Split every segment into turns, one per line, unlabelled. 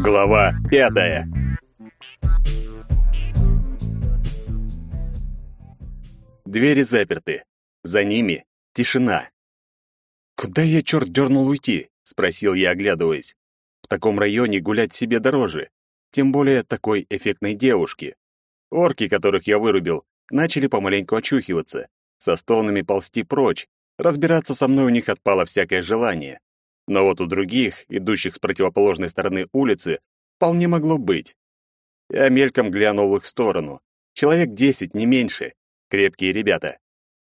Глава пятая. Двери заперты. За ними тишина. «Куда я, черт, дернул уйти?» — спросил я, оглядываясь. «В таком районе гулять себе дороже, тем более такой эффектной девушки. Орки, которых я вырубил, начали помаленьку очухиваться, со стонами ползти прочь, разбираться со мной у них отпало всякое желание. Но вот у других, идущих с противоположной стороны улицы, вполне могло быть. Я мельком глянул в их сторону. Человек десять, не меньше. Крепкие ребята.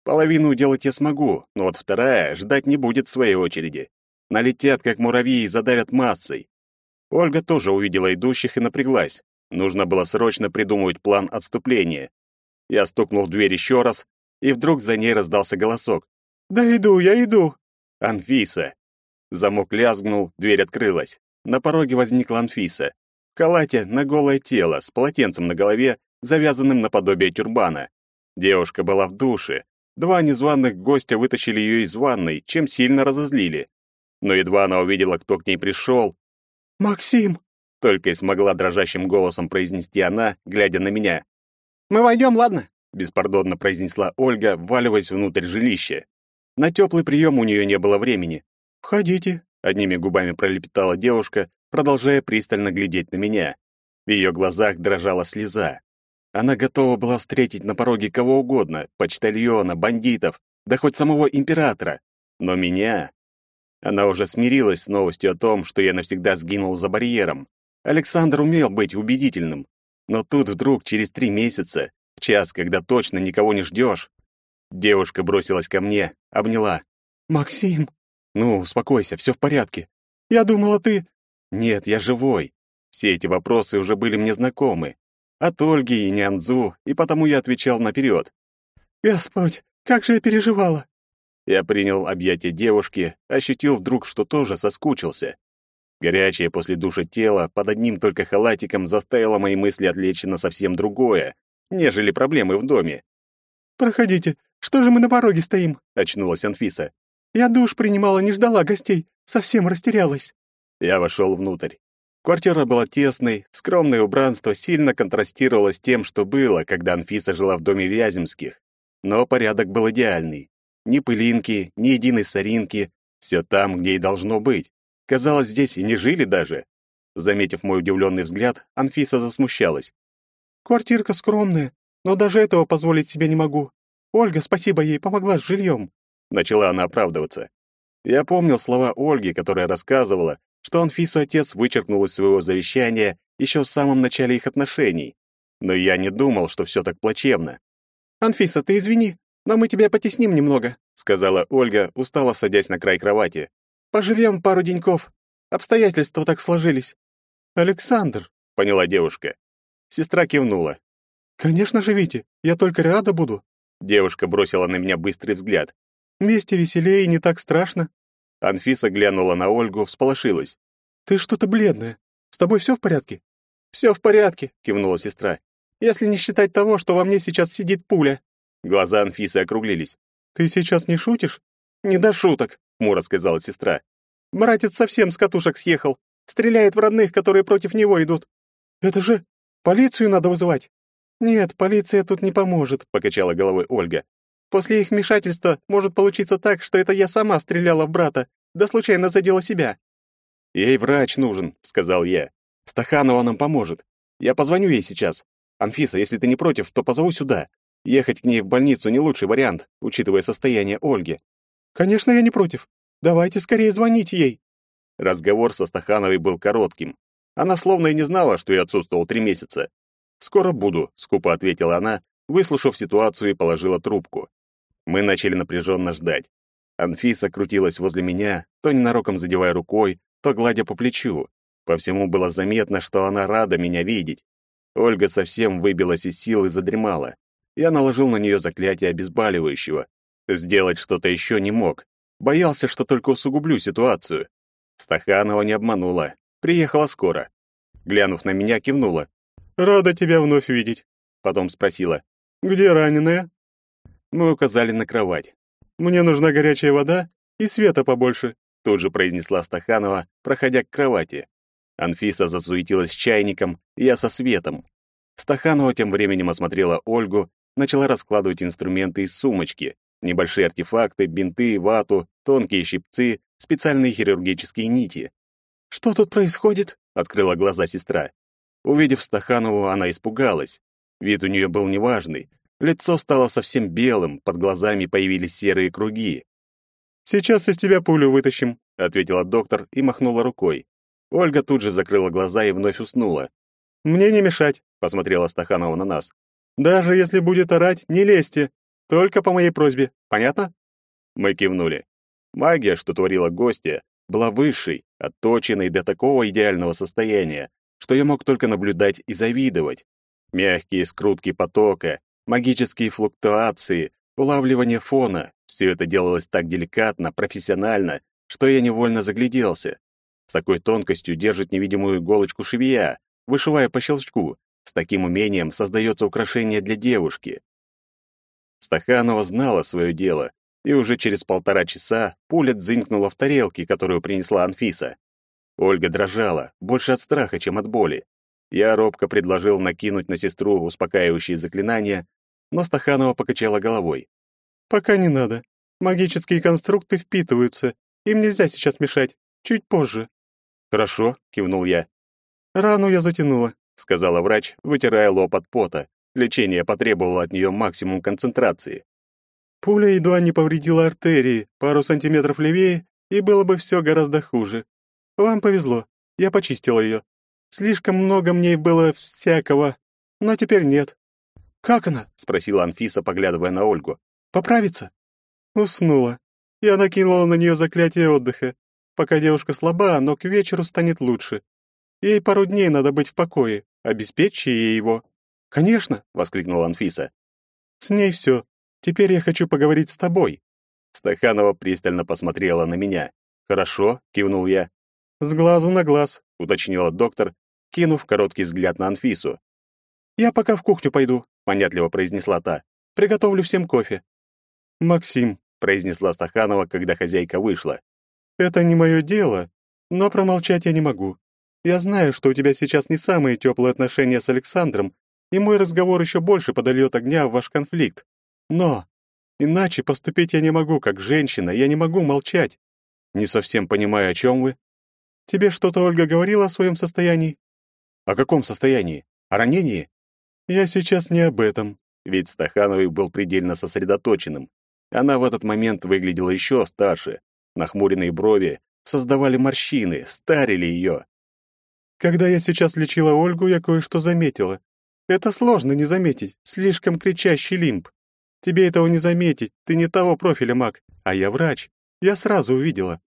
Половину делать я смогу, но вот вторая ждать не будет своей очереди. Налетят, как муравьи, и задавят массой. Ольга тоже увидела идущих и напряглась. Нужно было срочно придумывать план отступления. Я стукнул в дверь еще раз, и вдруг за ней раздался голосок. «Да иду, я иду!» «Анфиса!» Замок лязгнул, дверь открылась. На пороге возникла Анфиса. В халате на голое тело, с полотенцем на голове, завязанным наподобие тюрбана. Девушка была в душе. Два незваных гостя вытащили ее из ванной, чем сильно разозлили. Но едва она увидела, кто к ней пришел... «Максим!» — только и смогла дрожащим голосом произнести она, глядя на меня. «Мы войдем, ладно?» — беспардонно произнесла Ольга, вваливаясь внутрь жилища. На теплый прием у нее не было времени. «Входите», — одними губами пролепетала девушка, продолжая пристально глядеть на меня. В ее глазах дрожала слеза. Она готова была встретить на пороге кого угодно, почтальона, бандитов, да хоть самого императора. Но меня... Она уже смирилась с новостью о том, что я навсегда сгинул за барьером. Александр умел быть убедительным. Но тут вдруг, через три месяца, в час, когда точно никого не ждешь, девушка бросилась ко мне, обняла. «Максим!» «Ну, успокойся, все в порядке. Я думала, ты...» «Нет, я живой. Все эти вопросы уже были мне знакомы. От Ольги и Нянзу, и потому я отвечал наперед. «Господь, как же я переживала!» Я принял объятие девушки, ощутил вдруг, что тоже соскучился. Горячее после душа тело под одним только халатиком заставило мои мысли отвлечься на совсем другое, нежели проблемы в доме. «Проходите, что же мы на пороге стоим?» — очнулась Анфиса. Я душ принимала, не ждала гостей, совсем растерялась. Я вошел внутрь. Квартира была тесной, скромное убранство сильно контрастировало с тем, что было, когда Анфиса жила в доме Вяземских. Но порядок был идеальный. Ни пылинки, ни единой соринки, все там, где и должно быть. Казалось, здесь и не жили даже. Заметив мой удивленный взгляд, Анфиса засмущалась. «Квартирка скромная, но даже этого позволить себе не могу. Ольга, спасибо ей, помогла с жильем начала она оправдываться. Я помнил слова Ольги, которая рассказывала, что Анфису отец вычеркнул из своего завещания еще в самом начале их отношений. Но я не думал, что все так плачевно. «Анфиса, ты извини, но мы тебя потесним немного», сказала Ольга, устало садясь на край кровати. «Поживем пару деньков. Обстоятельства так сложились». «Александр», — поняла девушка. Сестра кивнула. «Конечно живите, я только рада буду». Девушка бросила на меня быстрый взгляд. Вместе веселее и не так страшно. Анфиса глянула на Ольгу, всполошилась. Ты что-то бледная. С тобой все в порядке? Все в порядке, кивнула сестра. Если не считать того, что во мне сейчас сидит пуля. Глаза Анфисы округлились. Ты сейчас не шутишь? Не до шуток, хмуро сказала сестра. Братец совсем с катушек съехал. Стреляет в родных, которые против него идут. Это же полицию надо вызывать. Нет, полиция тут не поможет, покачала головой Ольга. После их вмешательства может получиться так, что это я сама стреляла в брата, да случайно задела себя. Ей врач нужен, сказал я. Стаханова нам поможет. Я позвоню ей сейчас. Анфиса, если ты не против, то позову сюда. Ехать к ней в больницу не лучший вариант, учитывая состояние Ольги. Конечно, я не против. Давайте скорее звонить ей. Разговор со Стахановой был коротким. Она словно и не знала, что я отсутствовал три месяца. «Скоро буду», — скупо ответила она, выслушав ситуацию и положила трубку. Мы начали напряженно ждать. Анфиса крутилась возле меня, то ненароком задевая рукой, то гладя по плечу. По всему было заметно, что она рада меня видеть. Ольга совсем выбилась из сил и задремала. Я наложил на нее заклятие обезболивающего. Сделать что-то еще не мог. Боялся, что только усугублю ситуацию. Стаханова не обманула. Приехала скоро. Глянув на меня, кивнула. «Рада тебя вновь видеть». Потом спросила. «Где раненая?» Мы указали на кровать. «Мне нужна горячая вода и света побольше», тут же произнесла Стаханова, проходя к кровати. Анфиса засуетилась чайником, я со светом. Стаханова тем временем осмотрела Ольгу, начала раскладывать инструменты из сумочки. Небольшие артефакты, бинты, вату, тонкие щипцы, специальные хирургические нити. «Что тут происходит?» — открыла глаза сестра. Увидев Стаханову, она испугалась. Вид у нее был неважный. Лицо стало совсем белым, под глазами появились серые круги. «Сейчас из тебя пулю вытащим», — ответила доктор и махнула рукой. Ольга тут же закрыла глаза и вновь уснула. «Мне не мешать», — посмотрела Стаханова на нас. «Даже если будет орать, не лезьте. Только по моей просьбе. Понятно?» Мы кивнули. Магия, что творила гостья, была высшей, отточенной до такого идеального состояния, что я мог только наблюдать и завидовать. Мягкие скрутки потока, магические флуктуации, улавливание фона — все это делалось так деликатно, профессионально, что я невольно загляделся. С такой тонкостью держит невидимую иголочку швея, вышивая по щелчку. С таким умением создается украшение для девушки. Стаханова знала свое дело, и уже через полтора часа пуля дзынькнула в тарелке, которую принесла Анфиса. Ольга дрожала, больше от страха, чем от боли. Я робко предложил накинуть на сестру успокаивающие заклинания, но Стаханова покачала головой. «Пока не надо. Магические конструкты впитываются. Им нельзя сейчас мешать. Чуть позже». «Хорошо», — кивнул я. «Рану я затянула», — сказала врач, вытирая лоб от пота. Лечение потребовало от нее максимум концентрации. Пуля едва не повредила артерии, пару сантиметров левее, и было бы все гораздо хуже. Вам повезло, я почистила ее. Слишком много мне было всякого, но теперь нет. «Как она?» — спросила Анфиса, поглядывая на Ольгу. «Поправится?» Уснула. Я накинула на нее заклятие отдыха. Пока девушка слаба, но к вечеру станет лучше. Ей пару дней надо быть в покое. Обеспечьте ей его». «Конечно!» — воскликнула Анфиса. «С ней все. Теперь я хочу поговорить с тобой». Стаханова пристально посмотрела на меня. «Хорошо», — кивнул я. «С глазу на глаз», — уточнила доктор, кинув короткий взгляд на Анфису. «Я пока в кухню пойду», — понятливо произнесла та. «Приготовлю всем кофе». «Максим», — произнесла Стаханова, когда хозяйка вышла. Это не мое дело, но промолчать я не могу. Я знаю, что у тебя сейчас не самые теплые отношения с Александром, и мой разговор еще больше подольет огня в ваш конфликт. Но иначе поступить я не могу, как женщина, я не могу молчать. Не совсем понимаю, о чем вы. Тебе что-то Ольга говорила о своем состоянии? О каком состоянии? О ранении? Я сейчас не об этом. Ведь Стахановый был предельно сосредоточенным. Она в этот момент выглядела еще старше, Нахмуренные брови создавали морщины, старили ее. Когда я сейчас лечила Ольгу, я кое-что заметила. Это сложно не заметить, слишком кричащий лимб. Тебе этого не заметить, ты не того профиля маг, а я врач. Я сразу увидела.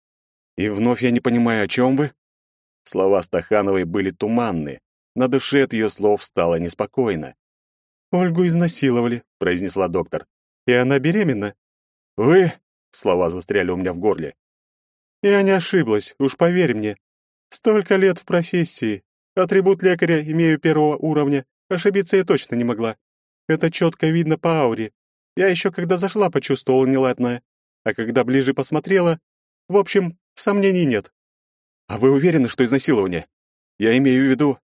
И вновь я не понимаю, о чем вы? Слова Стахановой были туманны. На душе от ее слов стало неспокойно. «Ольгу изнасиловали», — произнесла доктор. «И она беременна». «Вы...» Слова застряли у меня в горле. Я не ошиблась, уж поверь мне. Столько лет в профессии. Атрибут лекаря имею первого уровня. Ошибиться я точно не могла. Это четко видно по ауре. Я еще когда зашла, почувствовала неладное. А когда ближе посмотрела... В общем, сомнений нет. А вы уверены, что изнасилование? Я имею в виду...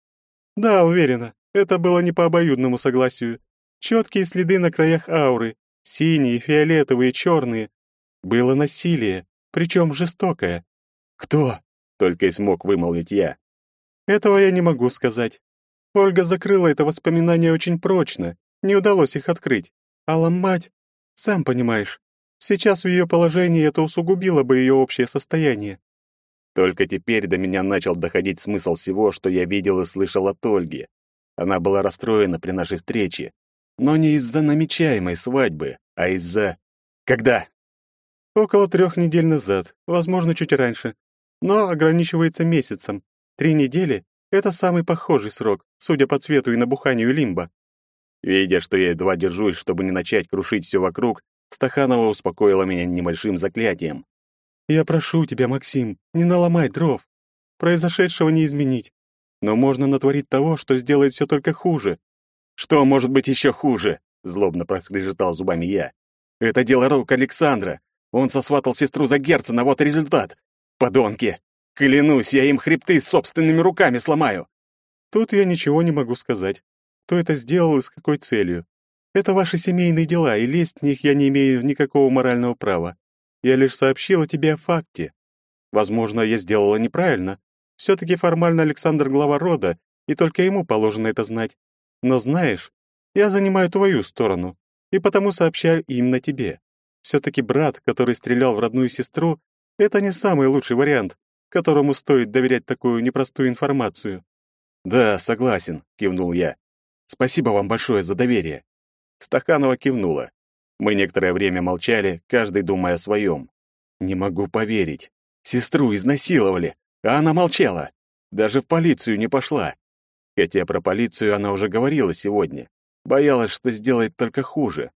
Да, уверена. Это было не по обоюдному согласию. Четкие следы на краях ауры. Синие, фиолетовые, черные. Было насилие, причем жестокое. «Кто?» — только и смог вымолвить я. «Этого я не могу сказать. Ольга закрыла это воспоминание очень прочно, не удалось их открыть. А ломать, сам понимаешь, сейчас в ее положении это усугубило бы ее общее состояние». Только теперь до меня начал доходить смысл всего, что я видел и слышал от Ольги. Она была расстроена при нашей встрече, но не из-за намечаемой свадьбы, а из-за... Когда? Около трех недель назад, возможно, чуть раньше. Но ограничивается месяцем. Три недели — это самый похожий срок, судя по цвету и набуханию лимба. Видя, что я едва держусь, чтобы не начать крушить все вокруг, Стаханова успокоила меня небольшим заклятием. «Я прошу тебя, Максим, не наломай дров. Произошедшего не изменить. Но можно натворить того, что сделает все только хуже». «Что может быть еще хуже?» — злобно проскрежетал зубами я. «Это дело рук Александра. Он сосватал сестру за Герцена, вот и результат. Подонки! Клянусь, я им хребты собственными руками сломаю.
Тут я ничего не могу сказать. Кто это сделал и с какой целью? Это ваши семейные дела, и лезть в них я не имею никакого морального права. Я лишь сообщила тебе о факте. Возможно, я сделала неправильно. Все-таки формально Александр глава рода, и только ему положено это знать. Но знаешь, я занимаю твою сторону, и потому сообщаю именно тебе. Все-таки брат, который стрелял в родную сестру, это не самый лучший вариант, которому стоит доверять такую непростую информацию.
Да, согласен, кивнул я. Спасибо вам большое за доверие. Стаханова кивнула. Мы некоторое время молчали, каждый думая о своем. Не могу поверить. Сестру изнасиловали, а она молчала. Даже в полицию не пошла. Хотя про полицию она уже говорила сегодня. Боялась, что сделает только хуже.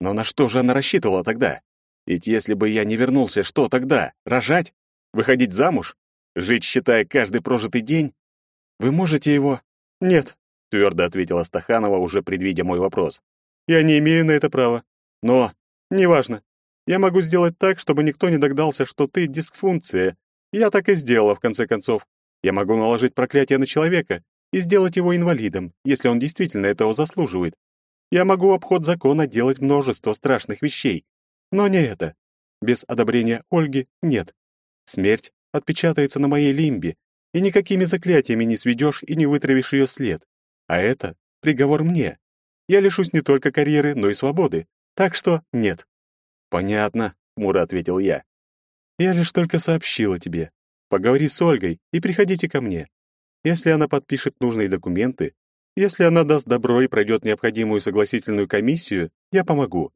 Но на что же она рассчитывала тогда? Ведь если бы я не вернулся, что тогда? Рожать? Выходить замуж? Жить, считая каждый прожитый день? Вы можете его...
Нет,
твердо ответила Стаханова, уже предвидя мой вопрос.
Я не имею на это права.
Но...
Неважно. Я могу сделать так, чтобы никто не догадался, что ты дисфункция. Я так и сделала, в конце концов. Я могу наложить проклятие на человека и сделать его инвалидом, если он действительно этого заслуживает. Я могу в обход закона делать множество страшных вещей. Но не это. Без одобрения Ольги нет. Смерть отпечатается на моей лимбе, и никакими заклятиями не сведешь и не вытравишь ее след. А это приговор мне. Я лишусь не только карьеры, но и свободы. Так что нет.
Понятно, хмуро ответил я.
Я лишь только сообщила тебе. Поговори с Ольгой и приходите ко мне. Если она подпишет нужные документы, если она даст добро и пройдет необходимую согласительную комиссию, я помогу.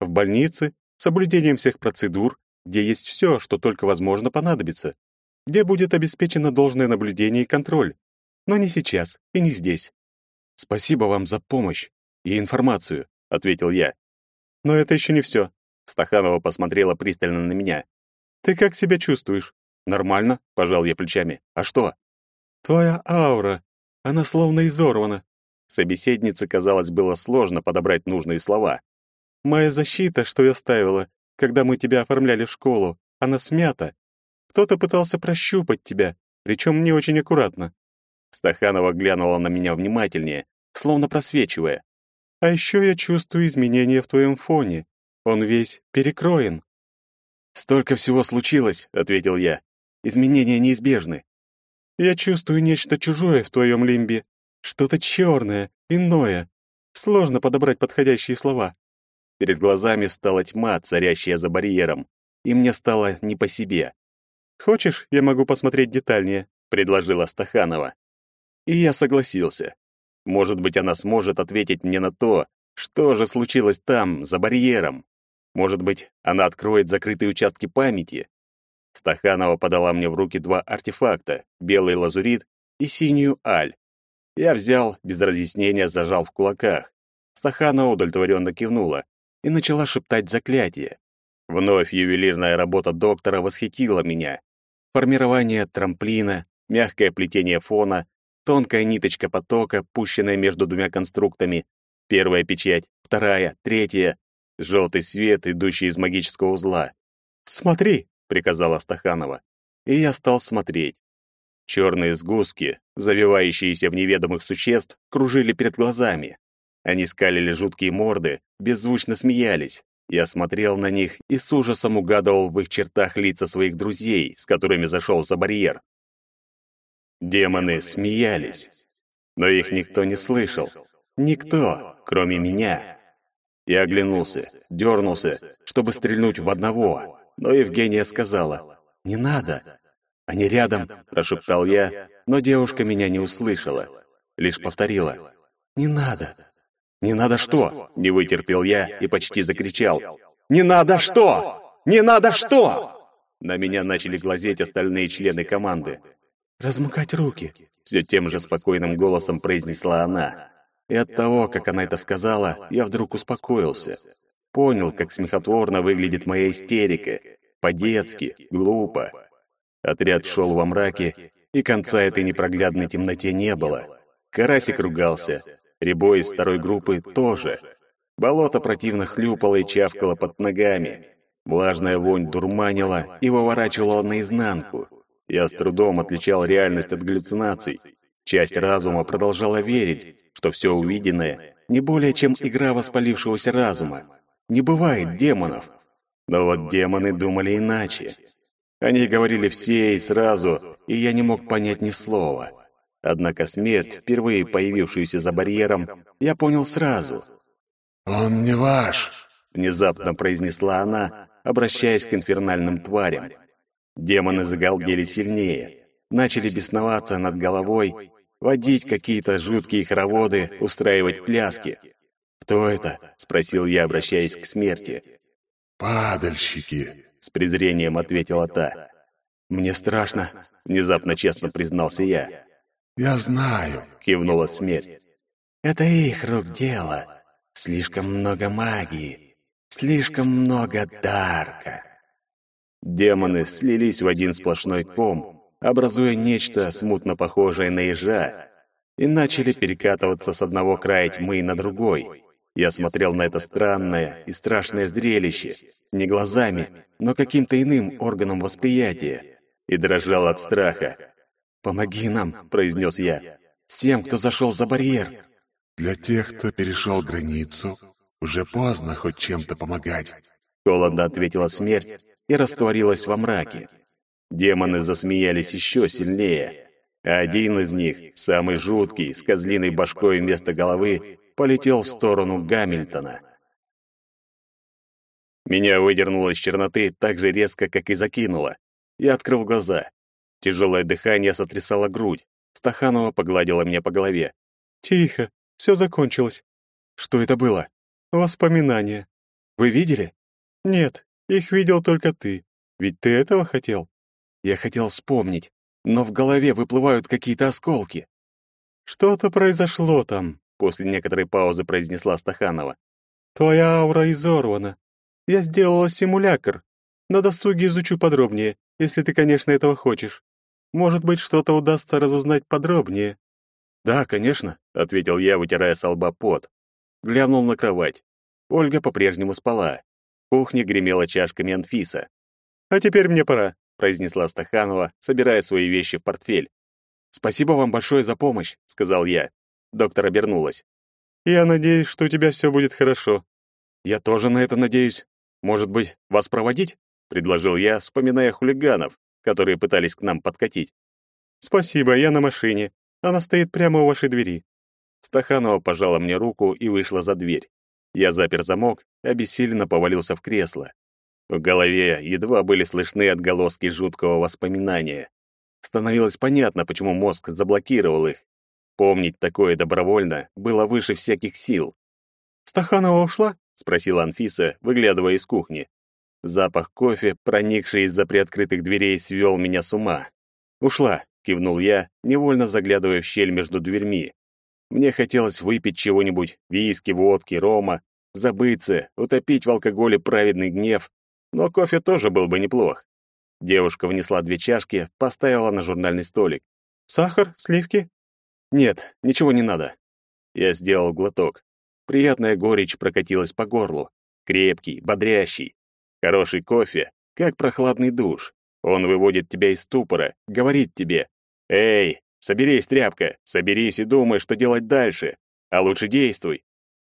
В больнице, с соблюдением всех процедур, где есть все, что только возможно понадобится, где будет обеспечено должное наблюдение и контроль. Но не сейчас и не здесь.
Спасибо вам за помощь и информацию, ответил я.
Но это еще не все.
Стаханова посмотрела пристально на меня.
Ты как себя чувствуешь?
Нормально, пожал я плечами. А что?
Твоя аура, она словно изорвана.
Собеседнице, казалось, было сложно подобрать нужные слова.
Моя защита, что я ставила, когда мы тебя оформляли в школу, она смята. Кто-то пытался прощупать тебя, причем не очень аккуратно.
Стаханова глянула на меня внимательнее, словно просвечивая.
А еще я чувствую изменения в твоем фоне. Он весь перекроен.
Столько всего случилось, ответил я. Изменения неизбежны.
Я чувствую нечто чужое в твоем лимбе, что-то черное, иное. Сложно подобрать подходящие слова.
Перед глазами стала тьма, царящая за барьером, и мне стало не по себе.
«Хочешь, я могу посмотреть детальнее?» — предложила Стаханова.
И я согласился. Может быть, она сможет ответить мне на то, что же случилось там, за барьером. Может быть, она откроет закрытые участки памяти, Стаханова подала мне в руки два артефакта — белый лазурит и синюю аль. Я взял, без разъяснения зажал в кулаках. Стаханова удовлетворенно кивнула и начала шептать заклятие. Вновь ювелирная работа доктора восхитила меня. Формирование трамплина, мягкое плетение фона, тонкая ниточка потока, пущенная между двумя конструктами, первая печать, вторая, третья, желтый свет, идущий из магического узла.
«Смотри!»
— приказала Стаханова. И я стал смотреть. Черные сгустки, завивающиеся в неведомых существ, кружили перед глазами. Они скалили жуткие морды, беззвучно смеялись. Я смотрел на них и с ужасом угадывал в их чертах лица своих друзей, с которыми зашел за барьер. Демоны смеялись, но их никто не слышал. Никто, кроме меня. Я оглянулся, дернулся, чтобы стрельнуть в одного, но Евгения сказала «Не надо». «Они рядом», — прошептал я, но девушка меня не услышала, лишь повторила «Не надо». «Не надо что?» — не вытерпел я и почти закричал. «Не надо что? Не надо что?» На меня начали глазеть остальные члены команды.
«Размыкать руки», —
все тем же спокойным голосом произнесла она. И от того, как она это сказала, я вдруг успокоился. Понял, как смехотворно выглядит моя истерика. По-детски, глупо. Отряд шел во мраке, и конца этой непроглядной темноте не было. Карасик ругался. Рябой из второй группы тоже. Болото противно хлюпало и чавкало под ногами. Влажная вонь дурманила и выворачивала наизнанку. Я с трудом отличал реальность от галлюцинаций. Часть разума продолжала верить, что все увиденное не более чем игра воспалившегося разума. Не бывает демонов. Но вот демоны думали иначе. Они говорили все и сразу, и я не мог понять ни слова. Однако смерть, впервые появившуюся за барьером, я понял сразу.
«Он не ваш», —
внезапно произнесла она, обращаясь к инфернальным тварям. Демоны загалдели сильнее, начали бесноваться над головой, водить какие-то жуткие хороводы, устраивать пляски. «Кто это?» — спросил я, обращаясь к смерти.
«Падальщики», —
с презрением ответила та. «Мне страшно», — внезапно честно признался я.
«Я знаю», —
кивнула смерть. «Это их рук дело. Слишком много магии, слишком много дарка». Демоны слились в один сплошной ком, образуя нечто смутно похожее на ежа, и начали перекатываться с одного края тьмы на другой. Я смотрел на это странное и страшное зрелище, не глазами, но каким-то иным органом восприятия, и дрожал от страха. «Помоги нам», — произнес я, — «всем, кто зашел за барьер».
«Для тех, кто перешел границу, уже поздно хоть чем-то помогать», —
холодно ответила смерть и растворилась во мраке. Демоны засмеялись еще сильнее, один из них, самый жуткий, с козлиной башкой вместо головы, полетел в сторону Гамильтона. Меня выдернуло из черноты так же резко, как и закинуло. Я открыл глаза. Тяжелое дыхание сотрясало грудь. Стаханова погладила меня по голове.
«Тихо, все закончилось».
«Что это было?»
«Воспоминания».
«Вы видели?»
«Нет, их видел только ты. Ведь ты этого хотел?»
Я хотел вспомнить, но в голове выплывают какие-то осколки.
«Что-то произошло там», —
после некоторой паузы произнесла Стаханова.
«Твоя аура изорвана. Я сделала симулятор. На досуге изучу подробнее, если ты, конечно, этого хочешь. Может быть, что-то удастся разузнать подробнее».
«Да, конечно», — ответил я, вытирая с лба пот. Глянул на кровать. Ольга по-прежнему спала. Кухне гремела чашками Анфиса.
«А теперь мне пора
произнесла Стаханова, собирая свои вещи в портфель. «Спасибо вам большое за помощь», — сказал я. Доктор обернулась.
«Я надеюсь, что у тебя все будет хорошо».
«Я тоже на это надеюсь. Может быть, вас проводить?» — предложил я, вспоминая хулиганов, которые пытались к нам подкатить.
«Спасибо, я на машине. Она стоит прямо у вашей двери».
Стаханова пожала мне руку и вышла за дверь. Я запер замок, обессиленно повалился в кресло. В голове едва были слышны отголоски жуткого воспоминания. Становилось понятно, почему мозг заблокировал их. Помнить такое добровольно было выше всяких сил.
«Стаханова ушла?»
— спросила Анфиса, выглядывая из кухни. Запах кофе, проникший из-за приоткрытых дверей, свел меня с ума. «Ушла», — кивнул я, невольно заглядывая в щель между дверьми. Мне хотелось выпить чего-нибудь, виски, водки, рома, забыться, утопить в алкоголе праведный гнев, но кофе тоже был бы неплох. Девушка внесла две чашки, поставила на журнальный столик.
«Сахар? Сливки?»
«Нет, ничего не надо». Я сделал глоток. Приятная горечь прокатилась по горлу. Крепкий, бодрящий. Хороший кофе, как прохладный душ. Он выводит тебя из ступора, говорит тебе «Эй, соберись, тряпка, соберись и думай, что делать дальше, а лучше действуй».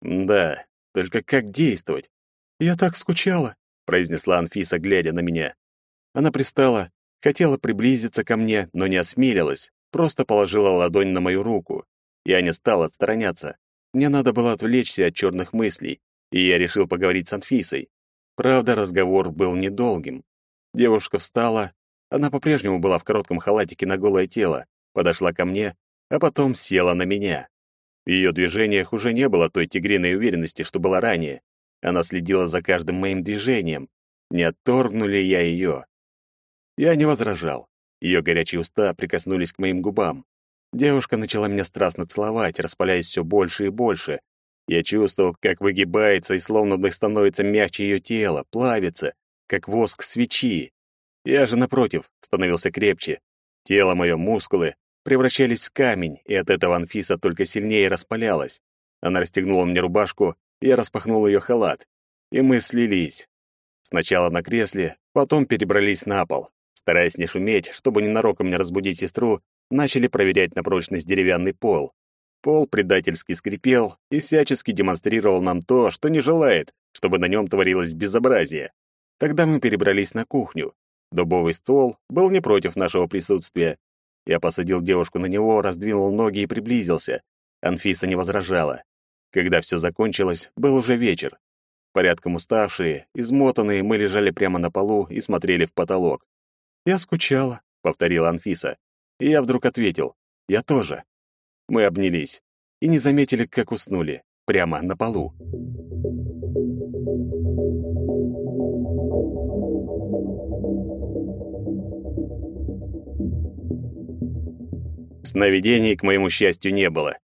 Да, только как действовать?
Я так скучала
произнесла Анфиса, глядя на меня. Она пристала, хотела приблизиться ко мне, но не осмелилась, просто положила ладонь на мою руку. Я не стал отстраняться. Мне надо было отвлечься от черных мыслей, и я решил поговорить с Анфисой. Правда, разговор был недолгим. Девушка встала, она по-прежнему была в коротком халатике на голое тело, подошла ко мне, а потом села на меня. В ее движениях уже не было той тигриной уверенности, что была ранее. Она следила за каждым моим движением. Не отторгну ли я ее? Я не возражал. Ее горячие уста прикоснулись к моим губам. Девушка начала меня страстно целовать, распаляясь все больше и больше. Я чувствовал, как выгибается и словно бы становится мягче ее тело, плавится, как воск свечи. Я же, напротив, становился крепче. Тело мое, мускулы превращались в камень, и от этого Анфиса только сильнее распалялась. Она расстегнула мне рубашку я распахнул ее халат, и мы слились. Сначала на кресле, потом перебрались на пол. Стараясь не шуметь, чтобы ненароком не разбудить сестру, начали проверять на прочность деревянный пол. Пол предательски скрипел и всячески демонстрировал нам то, что не желает, чтобы на нем творилось безобразие. Тогда мы перебрались на кухню. Дубовый стол был не против нашего присутствия. Я посадил девушку на него, раздвинул ноги и приблизился. Анфиса не возражала. Когда все закончилось, был уже вечер. Порядком уставшие, измотанные, мы лежали прямо на полу и смотрели в потолок.
«Я скучала», — повторила Анфиса. И я вдруг ответил. «Я тоже». Мы обнялись и не заметили, как уснули, прямо на полу.
Сновидений, к моему счастью, не было.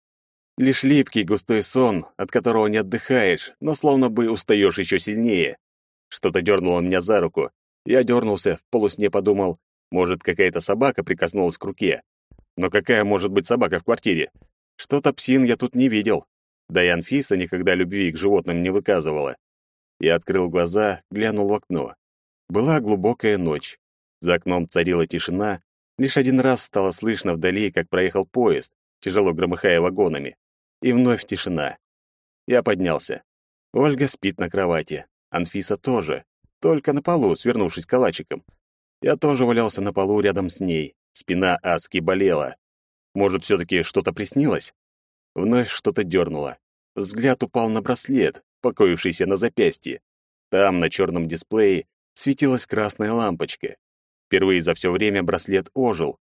Лишь липкий густой сон, от которого не отдыхаешь, но словно бы устаешь еще сильнее. Что-то дернуло меня за руку. Я дернулся, в полусне подумал, может, какая-то собака прикоснулась к руке. Но какая может быть собака в квартире? Что-то псин я тут не видел. Да и Анфиса никогда любви к животным не выказывала. Я открыл глаза, глянул в окно. Была глубокая ночь. За окном царила тишина, Лишь один раз стало слышно вдали, как проехал поезд, тяжело громыхая вагонами. И вновь тишина. Я поднялся. Ольга спит на кровати. Анфиса тоже. Только на полу, свернувшись калачиком. Я тоже валялся на полу рядом с ней. Спина адски болела. Может, все-таки что-то приснилось? Вновь что-то дернуло. Взгляд упал на браслет, покоившийся на запястье. Там, на черном дисплее, светилась красная лампочка. Впервые за все время браслет ожил.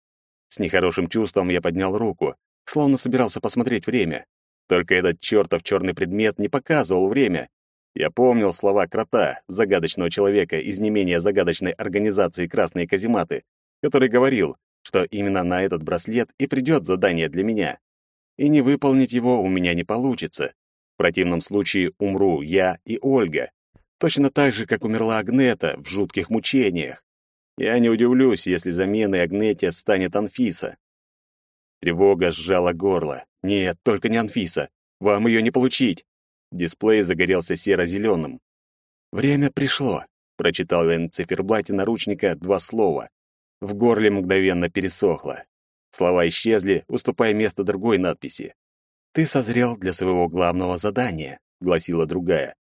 С нехорошим чувством я поднял руку, словно собирался посмотреть время. Только этот чертов черный предмет не показывал время. Я помнил слова крота, загадочного человека из не менее загадочной организации «Красные казематы», который говорил, что именно на этот браслет и придет задание для меня. И не выполнить его у меня не получится. В противном случае умру я и Ольга. Точно так же, как умерла Агнета в жутких мучениях. Я не удивлюсь, если заменой Агнете станет Анфиса. Тревога сжала горло. Нет, только не Анфиса. Вам ее не получить. Дисплей загорелся серо-зеленым. «Время пришло», — прочитал я на циферблате наручника два слова. В горле мгновенно пересохло. Слова исчезли, уступая место другой надписи. «Ты созрел для своего главного задания», — гласила другая.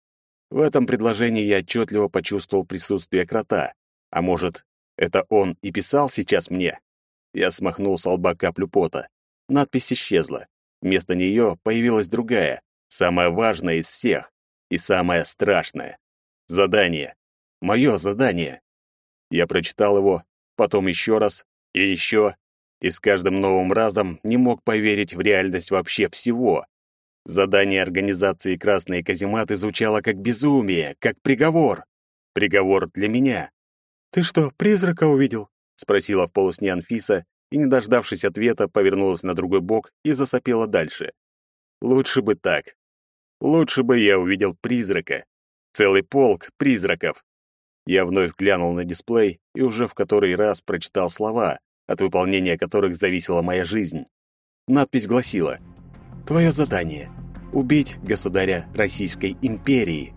В этом предложении я отчетливо почувствовал присутствие крота. А может, это он и писал сейчас мне. Я смахнул с лба каплю пота. Надпись исчезла. Вместо нее появилась другая, самая важная из всех и самая страшная. Задание. Мое задание. Я прочитал его, потом еще раз и еще, и с каждым новым разом не мог поверить в реальность вообще всего. Задание организации «Красные казематы» звучало как безумие, как приговор. Приговор для меня.
«Ты что, призрака увидел?»
— спросила в полусне Анфиса, и, не дождавшись ответа, повернулась на другой бок и засопела дальше. «Лучше бы так. Лучше бы я увидел призрака. Целый полк призраков». Я вновь глянул на дисплей и уже в который раз прочитал слова, от выполнения которых зависела моя жизнь. Надпись гласила «Твое задание — убить государя Российской империи».